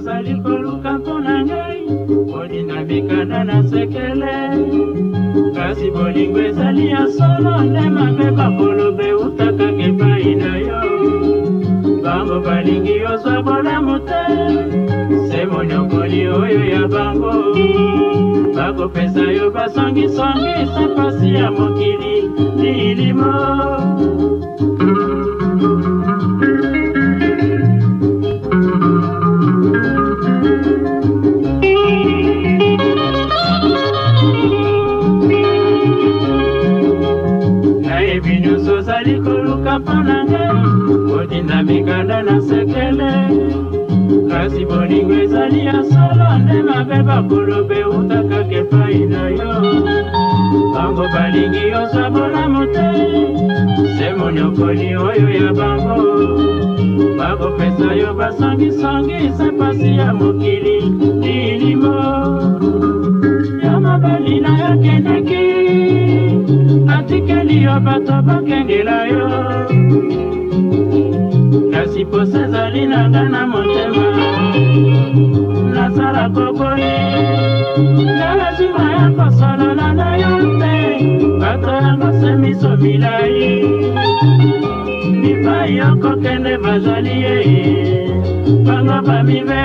ozali koluka mpona ngai bolinamikana na sekele kasi bolingo ezali ya solo nde mabe bakoloba eutakaka epai na yo bango balingi ozwa bolamu te se moniokoli oyo ya bango bakopesa yo basongisongi sa mpasi ya mokili lilimo oyebi nyonso ozali koluka mpo na ngai kotinda mikanda na sekele kasi bolingo ezali ya solo nde mabe bakoloba eutaka kepai na yo bango balingi ozwa bolamu te se monyokoli oyo ya bango bakopesa yo basongisongi se pasi ya mokili lilimo soki yo bato bakengela yo kasi posa ezali na nga na motema nasala kokoli nanga nsima ya kosolola na yo te bato yango se miso milai bipai yo kokende bazwali ye bango bamibe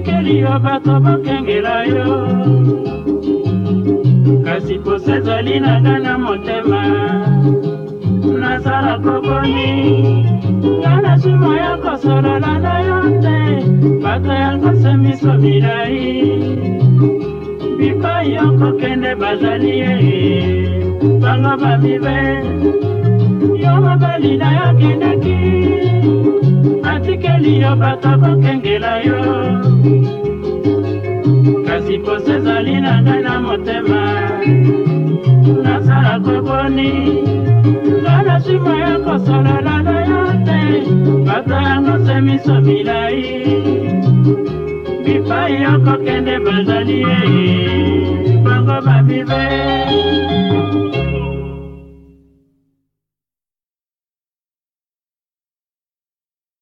botikeli yo bato bokengela yo kasi posa ezali na nga na motema nasala kokoni nga na sumo ya kosolola na yo te bato ya kosa miso milai bipai yo kokende bazali ye bango babibe yo mobali na yo kendeki atikeli yo bato kokengela yo kasi poso ezali na ngai na motema nasala koboni nga na nsima ya kosolola na yo te bato yango se miso milai bipai yokokende bazali ye bango babibe